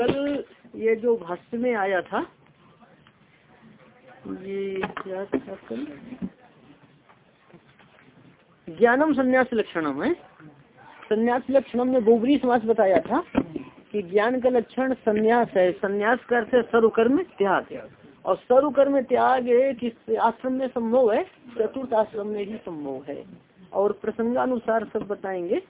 कल ये जो भाष्य में आया था, ये क्या था कल? ज्ञानम संन्यास लक्षणम है। संन्यास लक्षणम में बोबरी समास बताया था कि ज्ञान का लक्षण संन्यास है। संन्यास का अर्थ है सर्वकर्म त्याग। और सर्वकर्म त्याग किस आश्रम में संभव है, चतुर्थ आश्रम में ही संभव है। और प्रसंगानुसार सब बताएँगे,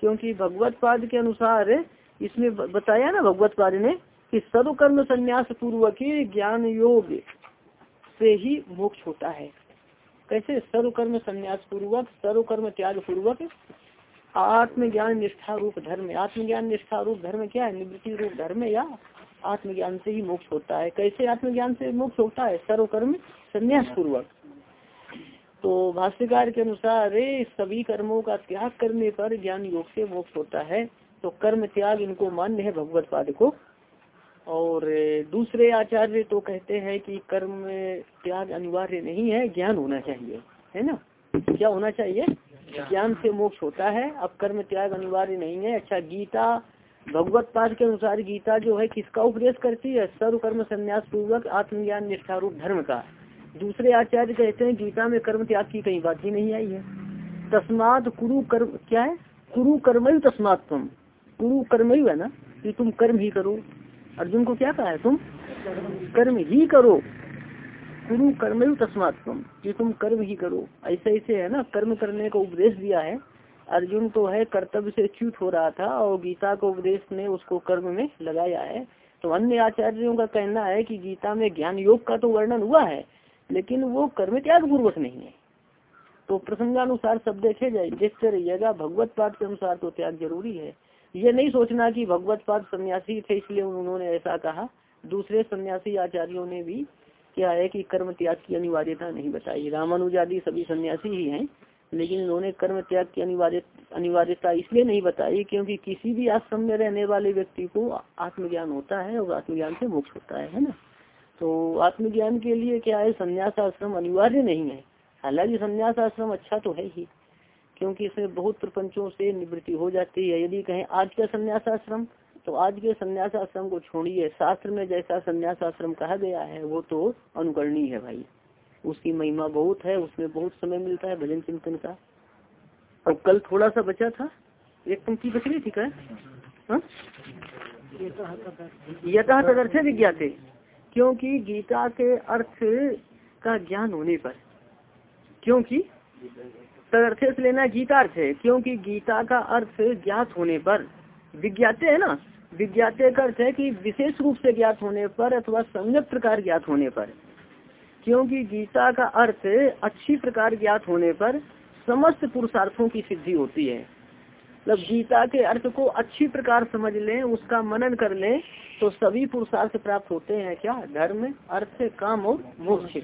क्योंकि भगवत पाद के अनुसार इसमें बताया ना भगवत पाद ने कि सर्वकर्म संन्यास पूर्वक ही ज्ञान योग से ही मोक्ष होता है। कैसे? सर्वकर्म संन्यास पूर्वक, सर्वकर्म त्याग पूर्वक आत्मज्ञान निष्ठा रूप धर्म। आत्मज्ञान निष्ठा रूप धर्म क्या है? निवृत्ति रूप धर्म या आत्मज्ञान से ही मोक्ष होता है। कैसे आत्मज्ञान से मोक्ष होता है? सर्वकर्म संन्यास पूर्वक। तो भाष्यकार के अनुसार, सभी कर्मों का त्याग करने पर ज्ञान योग से मोक्ष होता है। तो कर्म त्याग इनको मान्य है भगवत पाद को। और दूसरे आचार्य तो कहते हैं कि कर्म त्याग अनिवार्य नहीं है, ज्ञान होना चाहिए। है ना? क्या होना चाहिए? ज्ञान से मोक्ष होता है। अब कर्म त्याग अनिवार्य नहीं है। अच्छा गीता, भगवत पाद के अनुसार गीता जो है, किसका उपदेश करती है? सर्व कर्म संन्यास पूर्वक आत्मज्ञान निष्ठा रूप धर्म का। दूसरे आचार्य कहते हैं, गीता में कर्म त्याग की कहीं बात ही नहीं आई है। तस्मात कुरु कर्म, क्या है? कुरु कर्म तस्मात तुम कुरु कर्म ही है ना, कि तुम कर्म ही करो। अर्जुन को क्या कहा है तुम? कर्म ही करो। कुरु कर्म ही तस्मात तुम कि तुम कर्म ही करो। ऐसे ऐसे है ना, कर्म करने का उपदेश दिया है। अर्जुन तो है, कर्तव्य से च्युत हो रहा था और गीता का उपदेश ने उसको कर्म में लगाया है। तो अन्य आचार्यों का कहना है कि गीता में ज्ञान योग का तो वर्णन हुआ है, लेकिन वो कर्म त्याग पूर्वक नहीं है। तो प्रसंगानुसार सब देखे जाए देखते रहिएगा भगवत पाठ के अनुसार तो त्याग ज़रूरी है। ये नहीं सोचना कि भगवत पाद सन्यासी थे, इसलिए उन्होंने ऐसा कहा। दूसरे सन्यासी आचार्यों ने भी क्या है कि कर्म त्याग की अनिवार्यता नहीं बताई। रामानुजादी सभी सन्यासी ही हैं, लेकिन उन्होंने कर्म त्याग की अनिवार्य, अनिवार्यता इसलिए नहीं बताई क्योंकि किसी भी आश्रम में रहने वाले व्यक्ति को आत्मज्ञान होता है और आत्मज्ञान से मोक्ष होता है है ना? तो आत्मज्ञान के लिए क्या है? संन्यास आश्रम अनिवार्य नहीं है। हालाँकि संन्यास आश्रम अच्छा तो है ही। क्योंकि इसमें बहुत प्रपंचों से निवृत्ति हो जाती है। यदि कहें आज का संन्यास आश्रम तो आज के संन्यास आश्रम को छोड़िए। शास्त्र में जैसा संन्यास आश्रम कहा गया है, वो तो अनुकरणीय है भाई। उसकी महिमा बहुत है, उसमें बहुत समय मिलता है भजन चिंतन का। और कल थोड़ा सा बचा था? एक पंक्ति बच रही थी क्या हाँ? यथा तदर्थ विज्ञाते। क्योंकि गीता के अर्थ का ज्ञान होने पर। क्योंकि? तदर्थ से लेना गीतार्थ है, क्योंकि गीता का अर्थ ज्ञात होने पर, विज्ञाते है ना, विज्ञाते का अर्थ है कि विशेष रूप से ज्ञात होने पर अथवा सम्यक प्रकार ज्ञात होने पर। क्योंकि गीता का अर्थ अच्छी प्रकार ज्ञात होने पर समस्त पुरुषार्थों की सिद्धि होती है। मतलब गीता के अर्थ को अच्छी प्रकार समझ लें, उसका मनन कर लें तो सभी पुरुषार्थ प्राप्त होते हैं क्या? धर्म, अर्थ, काम और मोक्ष।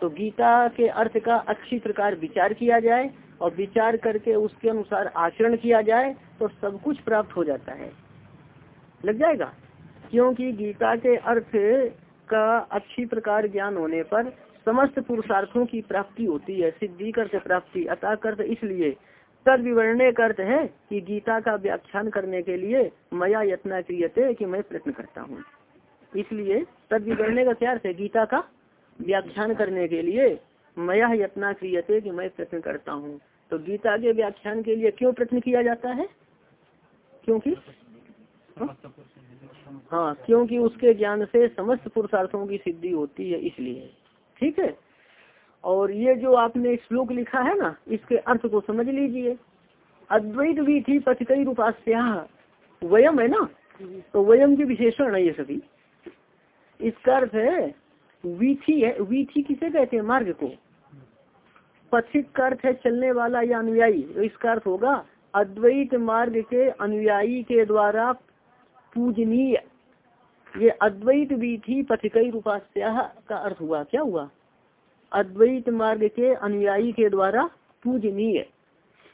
तो गीता के अर्थ का अच्छी प्रकार विचार किया जाए और विचार करके उसके अनुसार आचरण किया जाए तो सब कुछ प्राप्त हो जाता है। लग जाएगा? क्योंकि गीता के अर्थ का अच्छी प्रकार ज्ञान होने पर समस्त पुरुषार्थों की प्राप्ति होती है, सिद्धि करते प्राप्ति, अतः कर्त इसलिए। तद विवरणे अर्थ है कि गीता का व्याख्यान करने के लिए मया यत्न क्रियते कि मैं प्रयत्न करता हूँ। इसलिए तद विवरणे का क्या अर्थ है? गीता का व्याख्यान करने के लिए मया यत्ना क्रियते कि मैं प्रयत्न करता हूँ। तो गीता के व्याख्यान के लिए क्यों प्रयत्न किया जाता है? क्योंकि? हाँ? क्योंकि उसके ज्ञान से समस्त पुरुषार्थों की सिद्धि होती है इसलिए। ठीक है? और ये जो आपने श्लोक लिखा है ना, इसके अर्थ को समझ लीजिए। अद्वैत भी थी पथिकई रूपास्या। वयम है ना? तो वयम की विशेषण है ये सभी। इसका अर्थ है वीथी है, वीथी किसे कहते हैं? मार्ग को। पथिक का अर्थ है चलने वाला या अनुयायी? तो इसका अर्थ होगा, अद्वैत मार्ग के अनुयायी के द्वारा पूजनीय। ये अद्वैत विधि पथिकई रूपास्या का अर्थ हुआ। क्या हुआ? अद्वैत मार्ग के अनुयायी के द्वारा पूजनीय।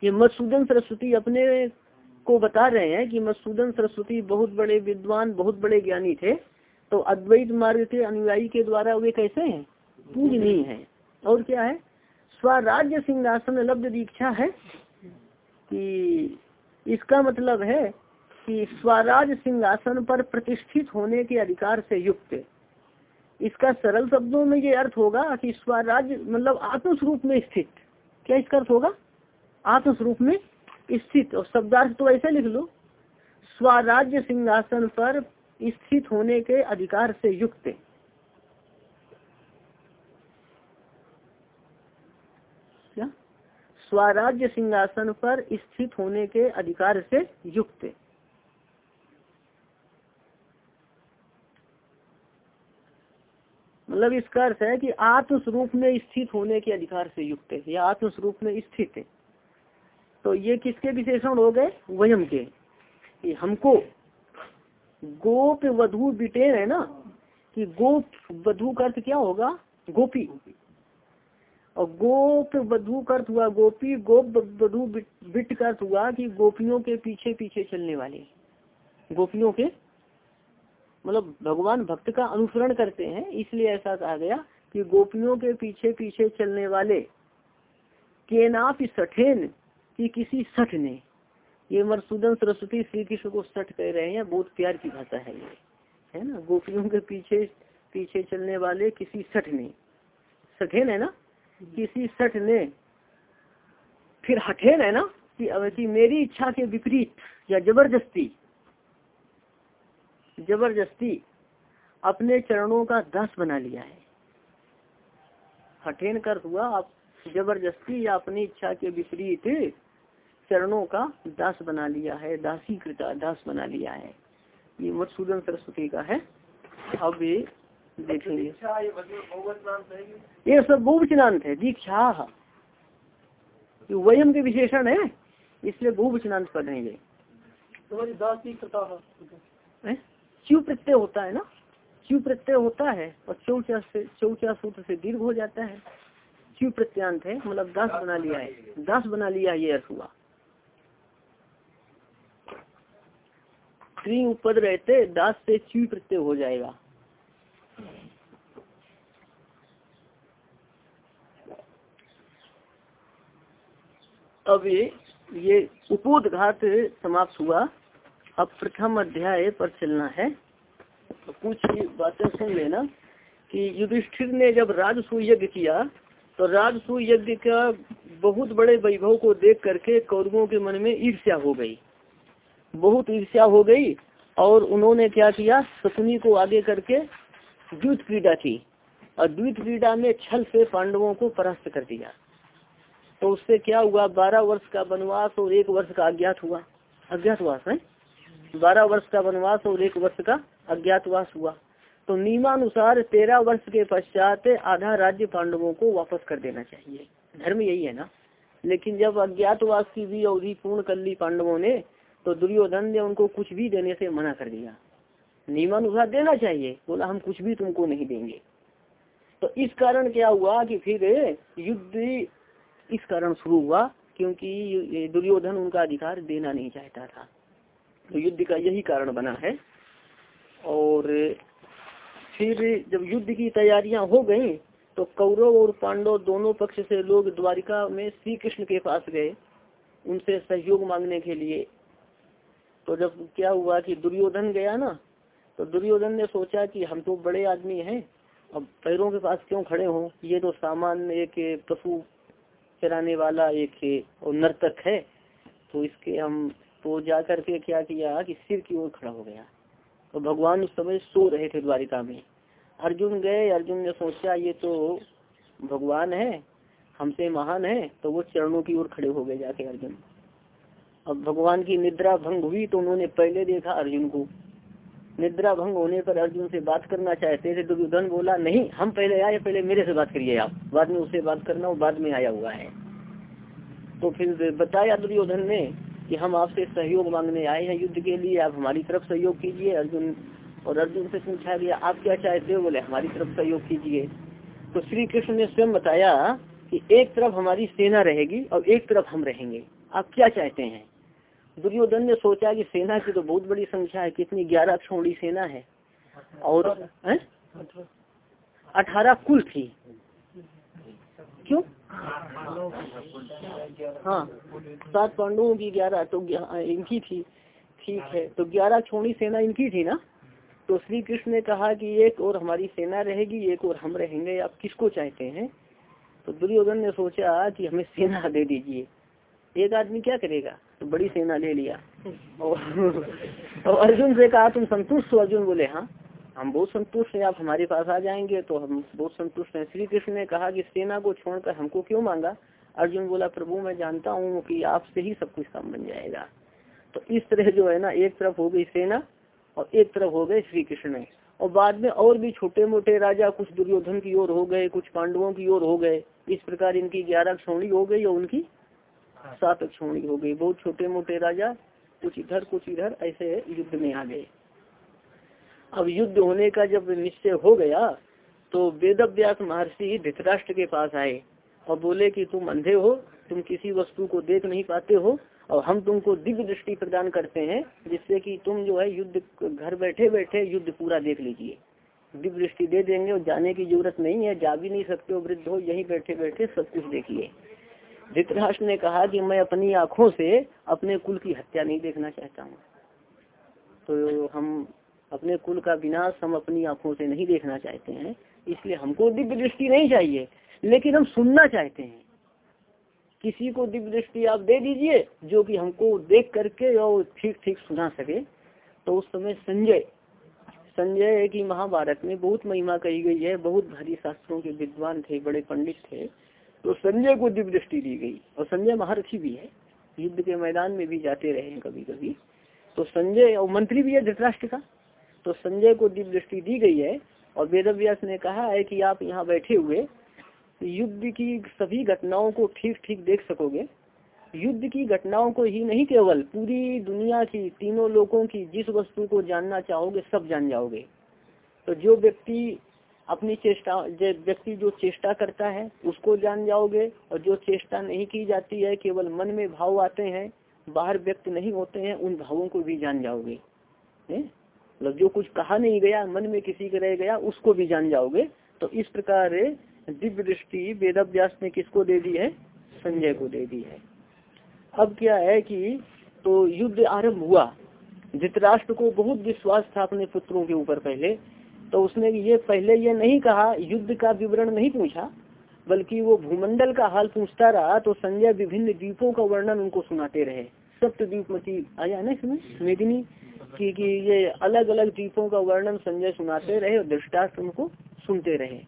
ये मधुसूदन सरस्वती अपने को बता रहे हैं कि मधुसूदन सरस्वती बहुत बड़े विद्वान, बहुत बड़े ज्ञानी थे। तो अद्वैत मार्ग के अनुयायी के द्वारा वे कैसे हैं? पूजनीय है। और क्या है? स्वराज्य सिंहासन लब्ध दीक्षा है कि इसका मतलब है कि स्वराज सिंहासन पर प्रतिष्ठित होने के अधिकार से युक्त। इसका सरल शब्दों में ये अर्थ होगा कि स्वराज मतलब आत्मस्वरूप में स्थित। क्या इसका अर्थ होगा? आत्मस्वरूप में स्थित। और शब्दार्थ तो ऐसे लिख लो। स्वराज्य सिंहासन पर स्थित होने के अधिकार से युक्त स्वराज्य सिंहासन पर स्थित होने के अधिकार से युक्त मतलब इसका अर्थ है कि आत्मस्वरूप में स्थित होने के अधिकार से युक्त है, या आत्मस्वरूप में स्थित है। तो ये किसके विशेषण हो गए? वयम के। कि हमको गोप वधु बिटेर है ना कि गोप वधु का अर्थ क्या होगा? गोपी। और गोप वधु का अर्थ हुआ गोपी, गोप वधु बिट का अर्थ हुआ कि गोपियों के पीछे पीछे चलने वाले। गोपियों के मतलब भगवान भक्त का अनुसरण करते हैं, इसलिए ऐसा कहा गया कि गोपियों के पीछे पीछे चलने वाले के नाप सठेन कि किसी सठ ने। ये मरसूदन सरस्वती श्री कृष्ण को सठ कह रहे हैं बहुत प्यार की भाषा है ये। है ना? गोपियों के पीछे पीछे चलने वाले किसी सठ ने। सठेन है ना? किसी सठ ने। फिर हठेन है ना? कि, कि मेरी इच्छा के विपरीत या ज़बरदस्ती ज़बरदस्ती अपने चरणों का दास बना लिया है। हठेन कर हुआ आप ज़बरदस्ती या अपनी इच्छा के विपरीत चरणों का दास बना लिया है दासी कृता दास बना लिया है। ये मधुसूदन सरस्वती का है। अब ये देखेंगे। ये सब बहुवचनांत है दीक्षा। वयम के विशेषण है इसलिए बहुवचनांत पढ़ रहे हैं। च्यू प्रत्यय होता है ना? च्यू प्रत्यय होता है और चौचा से चौचा सूत्र से दीर्घ हो जाता है। च्यू प्रत्यांत है मतलब दास बना लिया है। दास बना लिया ये अर्थ हुआ क्री उपद रहते दास से च्यू प्रत्यय हो जाएगा। अब ये ये उपोदघात समाप्त हुआ। अब प्रथम अध्याय पर चलना है। तो कुछ बातें सुन लेना कि युधिष्ठिर ने जब राजसू यज्ञ किया तो राजसू यज्ञ का बहुत बड़े वैभव को देख करके कौरवों के मन में ईर्ष्या हो गई। बहुत ईर्ष्या हो गई और उन्होंने क्या किया? शकुनी को आगे करके द्वित क्रीड़ा की और द्वित क्रीड़ा में छल से पांडवों को परास्त कर दिया। तो उससे क्या हुआ? बारह वर्ष का वनवास और एक वर्ष का अज्ञात हुआ। अज्ञातवास, है? बारह वर्ष का वनवास और एक वर्ष का अज्ञातवास हुआ। तो नियमानुसार तेरह वर्ष के पश्चात आधा राज्य पांडवों को वापस कर देना चाहिए। धर्म यही है ना? लेकिन जब अज्ञातवास की भी अवधि पूर्ण कर ली पांडवों ने तो दुर्योधन ने उनको कुछ भी देने से मना कर दिया। नियमानुसार देना चाहिए। बोला, हम कुछ भी तुमको नहीं देंगे। तो इस कारण क्या हुआ कि फिर युद्ध इस कारण शुरू हुआ, क्योंकि दुर्योधन उनका अधिकार देना नहीं चाहता था। तो युद्ध का यही कारण बना है। और फिर जब युद्ध की तैयारियाँ हो गई तो कौरव और पांडव दोनों पक्ष से लोग द्वारिका में श्री कृष्ण के पास गए। उनसे सहयोग मांगने के लिए तो जब क्या हुआ कि दुर्योधन गया ना तो दुर्योधन ने सोचा कि हम तो बड़े आदमी हैं, अब पैरों के पास क्यों खड़े हों? ये तो सामान्य एक पशु चराने वाला एक नर्तक है तो इसके हम तो जा करके क्या किया कि सिर की ओर खड़ा हो गया। तो भगवान उस समय सो रहे थे द्वारिका में। अर्जुन गए, अर्जुन ने सोचा, ये तो भगवान है, हमसे महान है तो वो चरणों की ओर खड़े हो गए जाके अर्जुन। अब भगवान की निद्रा भंग हुई तो उन्होंने पहले देखा अर्जुन को। निद्रा भंग होने पर अर्जुन से बात करना चाहते थे दुर्योधन बोला, नहीं, हम पहले आए, पहले मेरे से बात करिए आप। बाद में उससे बात करना वो बाद में आया हुआ है। तो फिर बताया दुर्योधन ने कि हम आपसे सहयोग मांगने आए हैं युद्ध के लिए, आप हमारी तरफ़ सहयोग कीजिए, अर्जुन। और अर्जुन से पूछा गया, आप क्या चाहते हो? बोले, हमारी तरफ़ सहयोग कीजिए। तो श्री कृष्ण ने स्वयं बताया कि एक तरफ़ हमारी सेना रहेगी और एक तरफ़ हम रहेंगे। आप क्या चाहते हैं? दुर्योधन ने सोचा कि सेना की तो बहुत बड़ी संख्या है, कितनी ग्यारह छोड़ी सेना है। और अठारह कुल थी। क्यों? हाँ सात पांडवों की ग्यारह तो इनकी थी। ठीक है तो ग्यारह छोड़ी सेना इनकी थी ना? तो श्री कृष्ण ने कहा कि एक और हमारी सेना रहेगी, एक और हम रहेंगे, आप किसको चाहते हैं? तो दुर्योधन ने सोचा कि हमें सेना दे दीजिए। एक आदमी क्या करेगा? तो बड़ी सेना ले लिया। और, अर्जुन से कहा तुम संतुष्ट हो? अर्जुन बोले हाँ हम बहुत संतुष्ट हैं आप हमारे पास आ जाएँगे। तो हम बहुत संतुष्ट हैं। श्री कृष्ण ने कहा कि सेना को छोड़कर हमको क्यों मांगा? अर्जुन बोला प्रभु मैं जानता हूँ कि आपसे ही सब कुछ काम बन जाएगा। तो इस तरह जो है ना एक तरफ़ हो गई सेना और एक तरफ़ हो गए श्री कृष्ण और बाद में और भी छोटे मोटे राजा कुछ दुर्योधन की ओर हो गए कुछ पांडवों की ओर हो गए। इस प्रकार इनकी ग्यारह क्षोणी हो गई और उनकी सात क्षोणी हो गई। बहुत छोटे मोटे राजा कुछ इधर कुछ इधर ऐसे युद्ध में आ गए। अब युद्ध होने का जब निश्चय हो गया तो वेद व्यास महर्षि धृतराष्ट्र के पास आए और बोले कि तुम अंधे हो, तुम किसी वस्तु को देख नहीं पाते हो और हम तुमको दिव्य दृष्टि प्रदान करते हैं, जिससे कि तुम जो है युद्ध घर बैठे बैठे युद्ध पूरा देख लीजिए। दिव्य दृष्टि दे देंगे और जाने की ज़रूरत नहीं है, जा भी नहीं सकते हो, वृद्ध हो, यही बैठे बैठे सब कुछ देखिए। धृतराष्ट्र ने कहा कि मैं अपनी आँखों से अपने कुल की हत्या नहीं देखना चाहता हूँ। तो हम अपने कुल का विनाश हम अपनी आँखों से नहीं देखना चाहते हैं, इसलिए हमको दिव्य दृष्टि नहीं चाहिए, लेकिन हम सुनना चाहते हैं। किसी को दिव्य दृष्टि आप दे दीजिए, जो कि हमको देख करके और ठीक ठीक सुना सके। तो उस समय संजय संजय की महाभारत में बहुत महिमा कही गई है, बहुत भारी शास्त्रों के विद्वान थे, बड़े पंडित थे। तो संजय को दिव्य दृष्टि दी गई। और संजय महारथी भी है। युद्ध के मैदान में भी जाते रहे हैं कभी कभी तो संजय और मंत्री भी है धृतराष्ट्र का। तो संजय को दिव्य दृष्टि दी गई है। और वेद ने कहा है कि आप यहाँ बैठे हुए युद्ध की सभी घटनाओं को ठीक ठीक देख सकोगे। युद्ध की घटनाओं को ही नहीं केवल, पूरी दुनिया की तीनों लोगों की जिस वस्तु को जानना चाहोगे, सब जान जाओगे। तो जो व्यक्ति अपनी चेष्टा व्यक्ति जो चेष्टा करता है, उसको जान जाओगे और जो चेष्टा नहीं की जाती है, केवल मन में भाव आते हैं, बाहर व्यक्त नहीं होते हैं, उन भावों को भी जान जाओगे। मतलब जो कुछ कहा नहीं गया, मन में किसी के रह गया, उसको भी जान जाओगे। तो इस प्रकार दिव्य दृष्टि वेद ने किसको दे दी है? संजय को दे दी है। अब क्या है कि तो युद्ध आरंभ हुआ। धृतराष्ट्र को बहुत विश्वास था अपने पुत्रों के ऊपर पहले। तो उसने ये पहले ये नहीं कहा युद्ध का विवरण नहीं पूछा बल्कि वो भूमंडल का हाल पूछता रहा तो संजय विभिन्न द्वीपों का वर्णन उनको सुनाते रहे। सप्त द्वीपमती आया ना इसमें मेदिनी की, कि ये अलग अलग द्वीपों का वर्णन संजय सुनाते रहे और दृष्टाष्ट्र उनको सुनते रहे।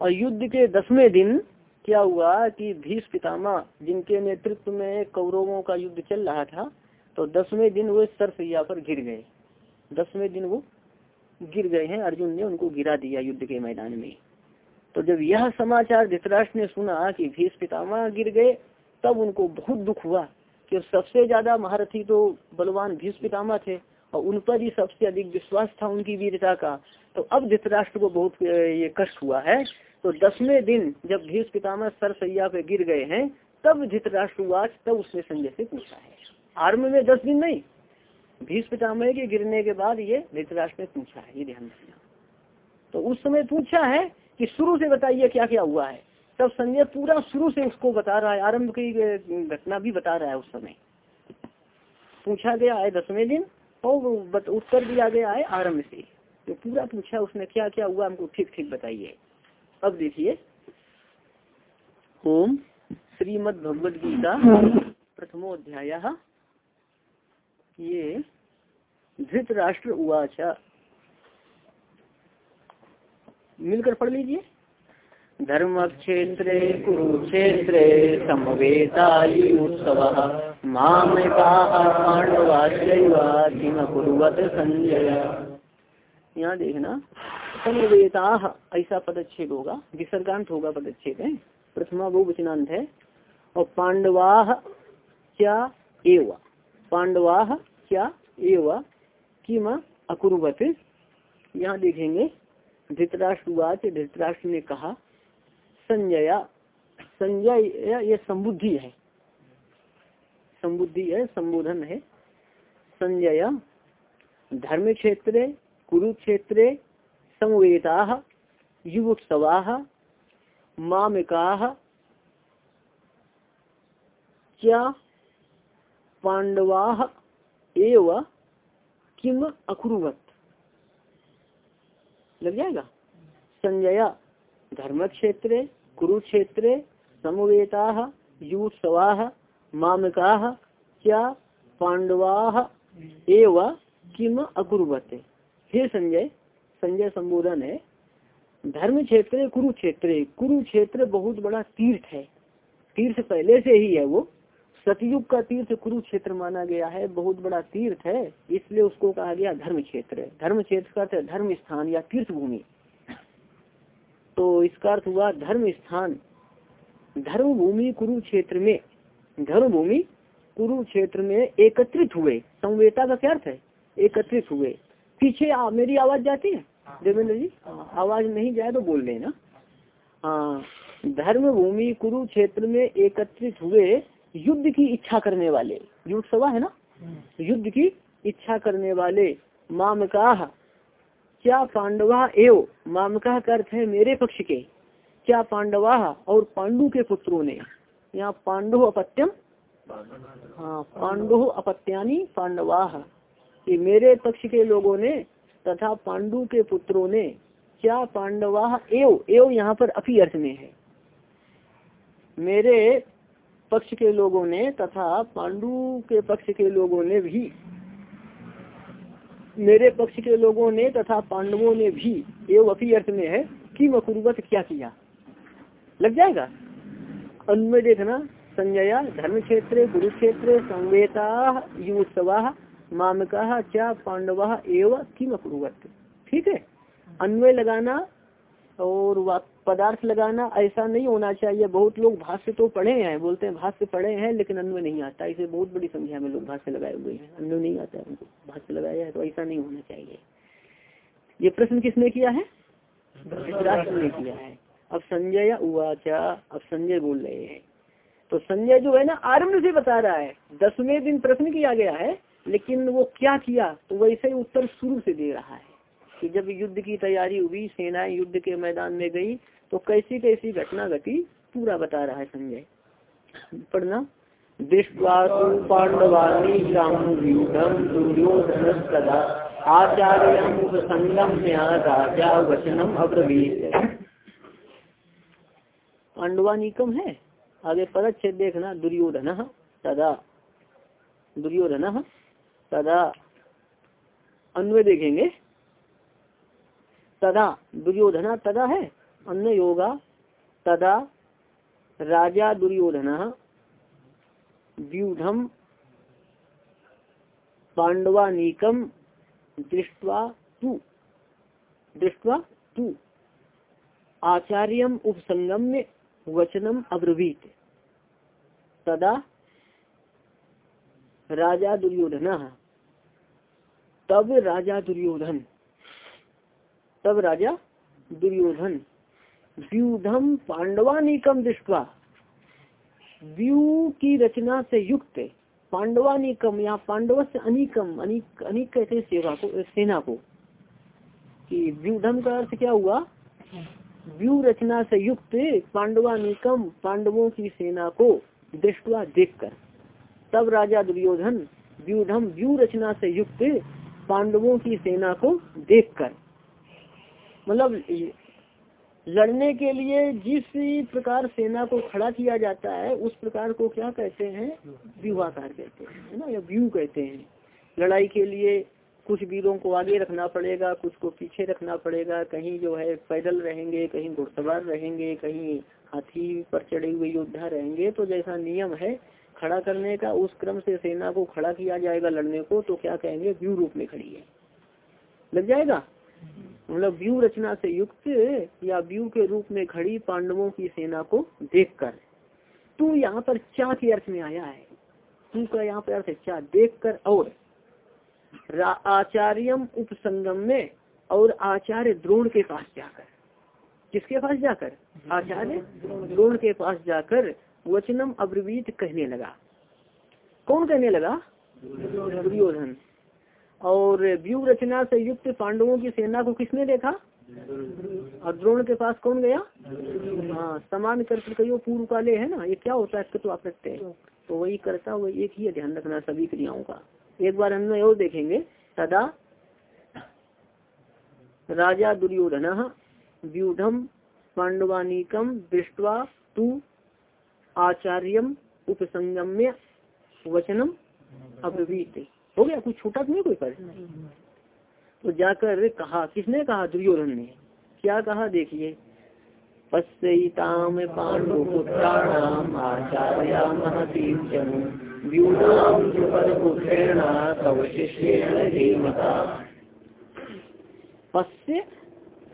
और युद्ध के दसवें दिन क्या हुआ कि भीष पितामा जिनके नेतृत्व में कौरवों का युद्ध चल रहा था तो दसवें दिन वो सरसैया पर गिर गए। दसवें दिन वो गिर गए हैं, अर्जुन ने उनको गिरा दिया युद्ध के मैदान में। तो जब यह समाचार धृतराष्ट्र ने सुना कि भीष पितामा गिर गए, तब उनको बहुत दुख हुआ कि सबसे ज़्यादा महारथी तो बलवान भीष पितामा थे और उन पर ही सबसे अधिक विश्वास था उनकी वीरता का। तो अब धृतराष्ट्र को बहुत ये कष्ट हुआ है। तो दसवें दिन जब भीष पितामह सरसैया पे गिर गए हैं, तब धृतराष्ट्रवास तब उसने संजय से पूछा है। आर्म में दस दिन नहीं भीष पितामह के गिरने के बाद ये धृतराष्ट्र ने पूछा है, ये ध्यान रखना। तो उस समय पूछा है कि शुरू से बताइए क्या क्या हुआ है। तब संजय पूरा शुरू से उसको बता रहा है, आरंभ की घटना भी बता रहा है उस समय। पूछा गया है दसवें दिन, और उत्तर दिया गया है आरंभ से। तो पूरा पूछा उसने, क्या क्या हुआ, हमको ठीक ठीक बताइए। अब देखिए। ओम श्रीमद भगवद गीता प्रथमोध्याय। ये धृत राष्ट्र उवाच मिलकर पढ़ लीजिए। धर्म क्षेत्रे कुरुक्षेत्रे समवेतायी उत्सव संजय। यहाँ देखना समवेता ऐसा पदच्छेद होगा विसर्गांत होगा पदच्छेद है। प्रथमा बहुवचनांत है और पांडवाह क्या एव। पांडवाह क्या? एव किम अकुर्वत? यहाँ देखेंगे, धृतराष्ट्रवाच धृतराष्ट्र ने कहा, संजया, संजय, ये संबुद्धि है। संबुद्धि है, संबोधन है। संजय धर्म क्षेत्र कुरुक्षेत्र समवेता युवोत्सवा, मामिका, क्या? पांडवा एव किम अकुरुवत। लग जाएगा संजय धर्म क्षेत्र कुरुक्षेत्र, समवेता, युत्सवा मामका क्या पांडवा एव किम अकुरुवत। हे संजय संजय संबोधन है धर्म क्षेत्र कुरुक्षेत्र कुरुक्षेत्र बहुत बड़ा तीर्थ है। तीर्थ पहले से ही है वो। सतयुग का तीर्थ कुरुक्षेत्र माना गया है बहुत बड़ा तीर्थ है इसलिए उसको कहा गया धर्म क्षेत्र धर्म क्षेत्र का अर्थ धर्म स्थान या तीर्थ भूमि तो इसका अर्थ हुआ धर्म स्थान धर्म भूमि कुरुक्षेत्र में धर्म भूमि कुरुक्षेत्र में एकत्रित हुए। संवेता का क्या अर्थ है? एकत्रित हुए। पीछे आ, मेरी आवाज़ जाती है? देवेंद्र जी आवाज़ नहीं जाए तो बोल लेना। हाँ धर्म भूमि कुरुक्षेत्र में एकत्रित हुए युद्ध की इच्छा करने वाले। युद्ध सभा है ना? युद्ध की इच्छा करने वाले। मामका क्या पांडवा एव मामका का अर्थ है मेरे पक्ष के। क्या पांडवा और पांडु के पुत्रों ने? यहाँ पांडु अपत्यम। हाँ पांडु अपत्यानी पांडवा। कि मेरे पक्ष के लोगों ने तथा पांडु के पुत्रों ने क्या पांडवा एव एव यहाँ पर अपी अर्थ में है। मेरे पक्ष के लोगों ने तथा पांडु के पक्ष के लोगों ने भी, मेरे पक्ष के लोगों ने तथा पांडवों ने भी एवं अपी अर्थ में है कि मकुरुवत क्या किया? लग जाएगा? अन्य देखना, संजया धर्म क्षेत्र कुरुक्षेत्र, संवेता युत्सवा मामका क्या पांडवा एवं की मकुरुवत ठीक है? अन्वय लगाना और पदार्थ लगाना ऐसा नहीं होना चाहिए। बहुत लोग भाष्य तो पढ़े हैं, बोलते हैं भाष्य पढ़े हैं, लेकिन अन्वय नहीं आता। इसे बहुत बड़ी संख्या में लोग भाष्य लगाए हुए हैं। अन्वय नहीं आता है उनको। भाष्य लगाया है तो ऐसा नहीं होना चाहिए। ये प्रश्न किसने किया है? ने किया है। अब संजय उवाचा। अब संजय बोल रहे हैं। तो संजय जो है ना आरंभ से बता रहा है। दसवें दिन प्रश्न किया गया है, लेकिन वो क्या किया? तो वैसे ही उत्तर शुरू से दे रहा है। कि जब युद्ध की तैयारी हुई सेनाएँ युद्ध के मैदान में गई तो कैसी कैसी घटना घटी? पूरा बता रहा है संजय। पढ़ना। पांडवानी आचार्य संगम राजा वचनम अब्रवीत। है? आगे परच्छेद देखना। दुर्योधन तदा दुर्योधन तदा अन्वय देखेंगे। तदा, दुर्योधना तदा है। अन्य योगा तदा, राजा दुर्योधन, व्यूढ़ पांडवानीकम दृष्टवा तू दृष्टवा तू। आचार्यम उपसंगम्य वचनम अब्रवीत। तदा, राजा दुर्योधन, तब राजा दुर्योधन तब राजा दुर्योधन व्यूधम पांडवानिकम दृष्टवा व्यू की रचना से युक्त पांडवानिकम या पांडव से अनिकम अनिक अनिक कहते सेवा को, सेना को, कि व्यूधम का अर्थ क्या हुआ? व्यू रचना से युक्त पांडवानिकम पांडवों की सेना को दृष्टवा देखकर, तब राजा दुर्योधन व्यूधम व्यू रचना से युक्त पांडवों की सेना को देखकर मतलब लड़ने के लिए जिस प्रकार सेना को खड़ा किया जाता है, उस प्रकार को क्या कहते हैं? व्यूहाकार कहते हैं, है ना? या व्यू कहते हैं। लड़ाई के लिए कुछ वीरों को आगे रखना पड़ेगा, कुछ को पीछे रखना पड़ेगा। कहीं जो है पैदल रहेंगे, कहीं घुड़सवार रहेंगे, कहीं हाथी पर चढ़े हुए योद्धा रहेंगे। तो जैसा नियम है, खड़ा करने का, उस क्रम से सेना को खड़ा किया जाएगा लड़ने को तो क्या कहेंगे? व्यू रूप में खड़ी है। लग जाएगा? मतलब व्यू रचना से युक्त या व्यू के रूप में खड़ी पांडवों की सेना को देखकर, तू यहाँ पर चा के अर्थ में आया है? तू का यहाँ पर अर्थ है चा देखकर और। आचार्यम उपसंगम में और आचार्य द्रोण के पास जाकर। किसके पास जाकर? आचार्य द्रोण के पास जाकर वचनम अब्रवीत कहने लगा। कौन कहने लगा? दुर्योधन। और व्यू रचना से युक्त पांडवों की सेना को किसने देखा? और द्रोण के पास कौन गया? हाँ समान कर्तव्य पूर्व काले है ना, ये क्या होता है तो आप रखते हैं। तो वही करता वही एक ही ध्यान रखना सभी क्रियाओं का। एक बार हम और देखेंगे, तदा राजा दुर्योधन व्यूढ़ पांडवानीकम दृष्टवा तू आचार्यम उपसंगम्य वचनम अब्रवीत। हो गया कुछ छोटा तो नहीं कोई पर तो जाकर कहा किसने कहा दुर्योधन ने? क्या कहा देखिए। पश्यताम पांडुपुत्राणाम आचार्य महतीम तव शिष्येण पश्य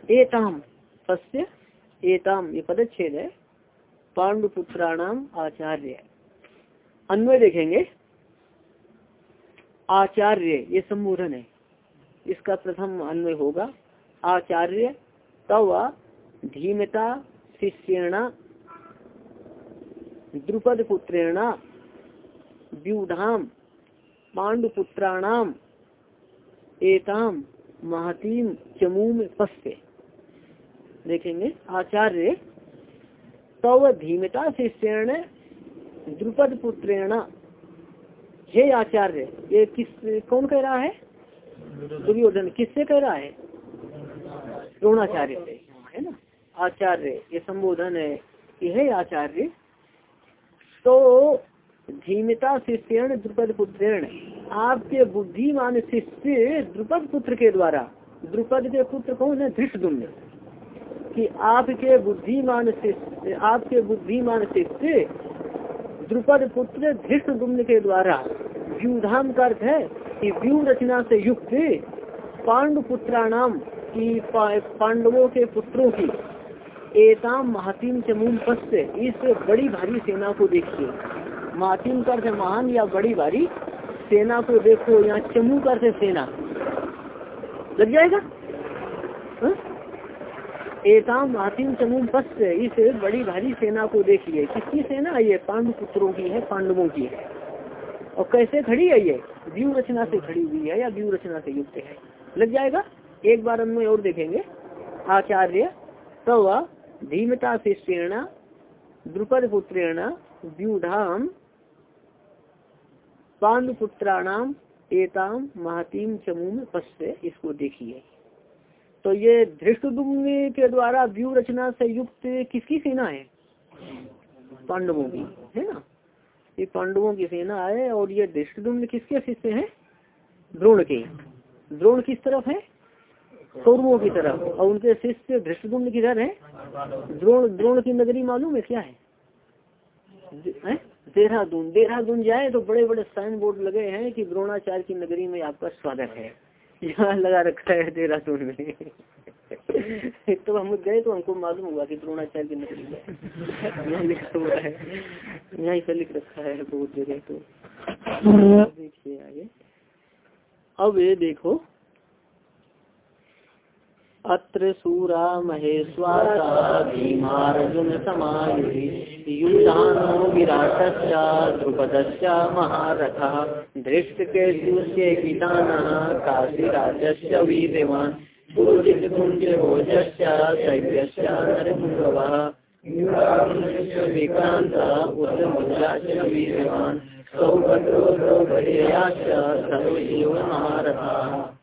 एताम पश्य एताम ये पदच्छेद है पांडुपुत्राणाम आचार्य। अन्वय देखेंगे। आचार्य, ये संबोधन है। इसका प्रथम अन्वय होगा, आचार्य तव धीमता शिष्येण द्रुपद पुत्रेण व्यूढ़ाम पांडुपुत्राणाम एताम महतीम चमूम पस्ते देखेंगे, आचार्य तव धीमता शिष्यण द्रुपद पुत्रेण हे आचार्य, ये किस, कौन कह रहा है? दुर्योधन, किससे कह रहा है? द्रोणाचार्य से, है ना? आचार्य, ये संबोधन है यह आचार्य तो धीमता शिष्य द्रुपद पुत्रेण, आपके बुद्धिमान शिष्य द्रुपद पुत्र के द्वारा, द्रुपद के पुत्र कौन है? धृष्टुम्न, कि आपके बुद्धिमान शिष्य, आपके बुद्धिमान शिष्य द्रुपद पुत्र धृष्टुम्न के द्वारा व्यूधाम का अर्थ है कि व्यू रचना से युक्त पांडु पुत्राणाम की पांडवों के पुत्रों की एताम महातीम चमूम पस्य इस बड़ी भारी सेना को देखिए। महातीम कर से महान या बड़ी भारी सेना को देखो। यहाँ चमू कर से सेना। लग जाएगा? हा? एताम महातीम चमूम पस्य इस बड़ी भारी सेना को देखिए किसकी सेना? ये पांडु पुत्रों की है, पांडवों की है। और कैसे खड़ी है ये? व्यू रचना से खड़ी हुई है या व्यू रचना से युक्त है? लग जाएगा? एक बार अन्य और देखेंगे। आचार्य तव धीमता शिष्येण द्रुपद पुत्रेण, व्यूढ़ाम, पांडुपुत्राणाम, एताम, महातीम चमूम पश्य इसको देखिए। तो ये धृष्टुम्न के द्वारा व्यू रचना से युक्त किसकी सेना है? पांडवों की, है ना? ये पांडवों की सेना है और ये धृष्टुम्न किसके शिष्य है? द्रोण के। द्रोण किस तरफ़ है? कौरवों की तरफ़। और उनके शिष्य धृष्टुम्न किधर है? द्रोण द्रोण की नगरी मालूम है क्या है? देहरादून। देहरादून जाए तो बड़े बड़े साइन बोर्ड लगे हैं कि द्रोणाचार्य की नगरी में आपका स्वागत है। यहाँ लगा रखा है देहरादून में। तो हम गए तो हमको मालूम हुआ कि द्रोणाचार्य की नगरी है यहाँ लिखा हुआ है। यहाँ इसे लिख रखा है बहुत जगह तो। देखिए आगे। अब ये देखो अत्र सूरा महेश्वासा भीमार्जुन समायुधानो विराटस्य ध्रुपदस्य महारथः धृष्टकेतुस्य पितानः काशीराजस्य वीर्यवान्। पुरोजितकुञ्जभोजस्य शैव्यस्य नरपुङ्गवः महारथः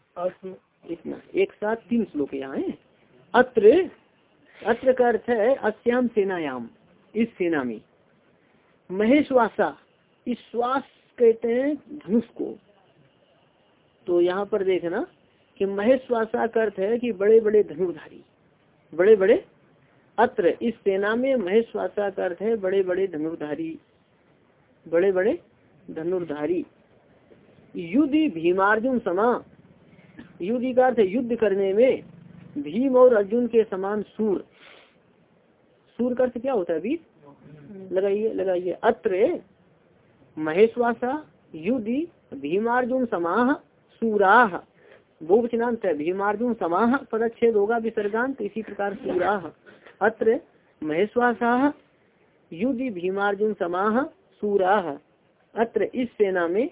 साथ तीन श्लोक यहाँ है। अत्र अत्र का अर्थ है अस्याम सेनायाम, इस सेना में। महेश्वासा, इस श्वास कहते हैं धनुष को। तो यहाँ पर देखना कि महेश्वासा का अर्थ है कि बड़े बड़े धनुर्धारी बड़े बड़े अत्र, इस सेना में महेश्वासा का अर्थ है बड़े बड़े धनुर्धारी बड़े बड़े धनुर्धारी। युद्धि भीमार्जुन समा युद्ध का अर्थ युद्ध करने में भीम और अर्जुन के समान सूर। सूर का अर्थ क्या होता है अभी? लगाइए लगाइए। अत्र महेश्वासा युद्धि भीमार्जुन समाह सूराह। बहुवचनांत है, भीमार्जुन समाह पदच्छेद होगा विसर्गांत, इसी प्रकार सूराह। अत्र महेश्वासाह युद्धि भीमार्जुन समाह सूराह। अत्र इस सेना में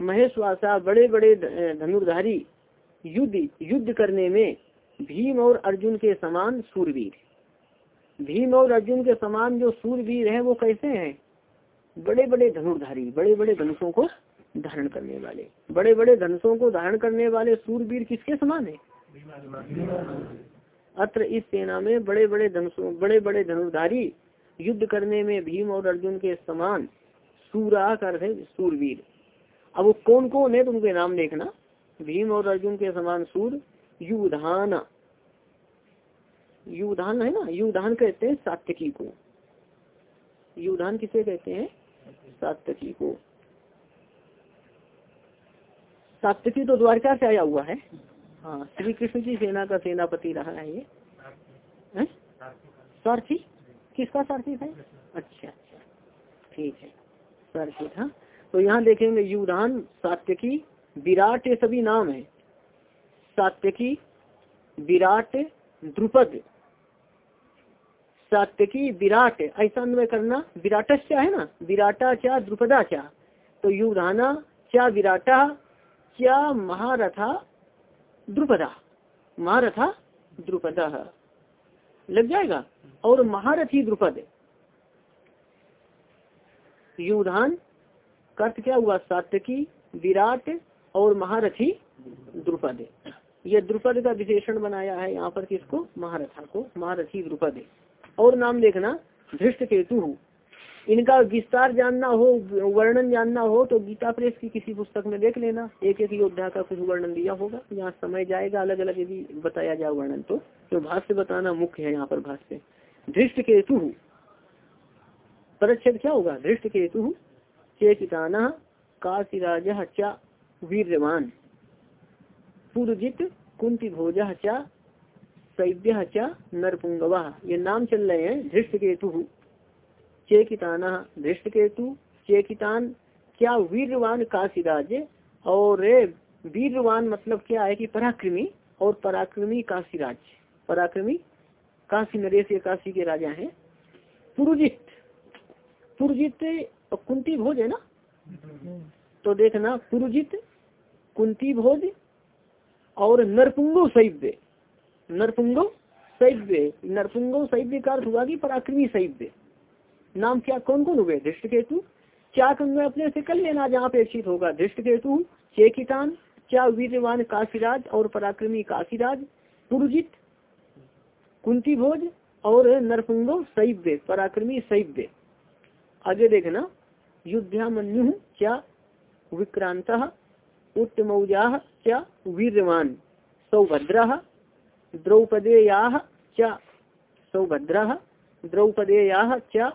महेश्वासा बड़े बड़े धनुर्धारी युद्ध युद्ध करने में भीम और अर्जुन के समान सूरवीर। भीम और अर्जुन के समान जो सूरवीर है वो कैसे हैं? बड़े बड़े धनुर्धारी बड़े बड़े धनुषों को धारण करने वाले। बड़े बड़े धनुषों को धारण करने वाले सूरवीर किसके समान है? अत्र इस सेना में बड़े बड़े धनुषों बड़े बड़े धनुर्धारी युद्ध करने में भीम और अर्जुन के समान सूरा कर सूरवीर। अब वो कौन कौन है तुमके नाम देखना? भीम और अर्जुन के समान सूर युधान युधान है ना? युधान कहते हैं सात्यकी को। युधान किसे कहते हैं? सात्यकी को। सात्यकी तो द्वारका से आया हुआ है। हाँ श्री कृष्ण की सेना का सेनापति रहा है ये। सारथी? किसका सारथी है? अच्छा अच्छा। ठीक है। सारथी था। तो यहाँ देखेंगे युधान सात्यकी, विराट, ये सभी नाम है। सात्यकी, विराट, द्रुपद। सात्यकी, विराट, ऐसा अन्वय करना, विराटस्या है ना? विराटा चा द्रुपदा चा तो युधाना क्या विराटा, क्या महारथा, द्रुपदा। महारथा, द्रुपदा। लग जाएगा? और महारथी द्रुपद। युधान कर्त क्या हुआ सात्यकी विराट और महारथी द्रुपद। ये द्रुपद का विशेषण बनाया है यहाँ पर किसको महारथा को महारथी द्रुपद। और नाम देखना धृष्ट केतु। इनका विस्तार जानना हो वर्णन जानना हो तो गीता प्रेस की किसी पुस्तक में देख लेना। एक एक योद्धा का कुछ वर्णन दिया होगा। यहाँ समय जाएगा अलग अलग यदि बताया जाए वर्णन तो, तो भाष्य बताना मुख्य है यहाँ पर भाष्य। धृष्ट केतु। परच्छेद क्या होगा? धृष्ट केतु। चेकिताना काशिराज चा वीरवान पुरजित कुंती भोज चा शैव्य चा नरपुंगवा ये नाम चल रहे हैं धृष्ट केतु चेकिताना धृष्ट केतु चेकितान, क्या वीरवान काशीराज? और वीरवान मतलब क्या है कि पराक्रमी? और पराक्रमी काशीराज। पराक्रमी काशी नरेश काशी के राजा हैं। पुरुजित पुरुजित कुंती भोज है ना? तो देखना पुरुजित कुंती भोज और नरपुंगो शैव्य नरपुंगो शैव्य नरपुंगो शैव्य का अर्थ हुआ कि पराक्रमी शैव्य नाम क्या? कौन कौन हुए? धृष्ट केतु क्या में अपने से कर लेना, जहाँ अपेक्षित होगा। धृष्ट केतु चेकितान, क्या वीरवान काशीराज और पराक्रमी काशीराज। पुरुजित कुंती भोज और नरपुंगो शैव्य पराक्रमी शैव्य आगे देखना। युद्धामन्यु क्या विक्रांत उत्तमौजा क्या वीरवान सौभद्र, द्रौपदेया च सौभद्र, द्रौपदेया च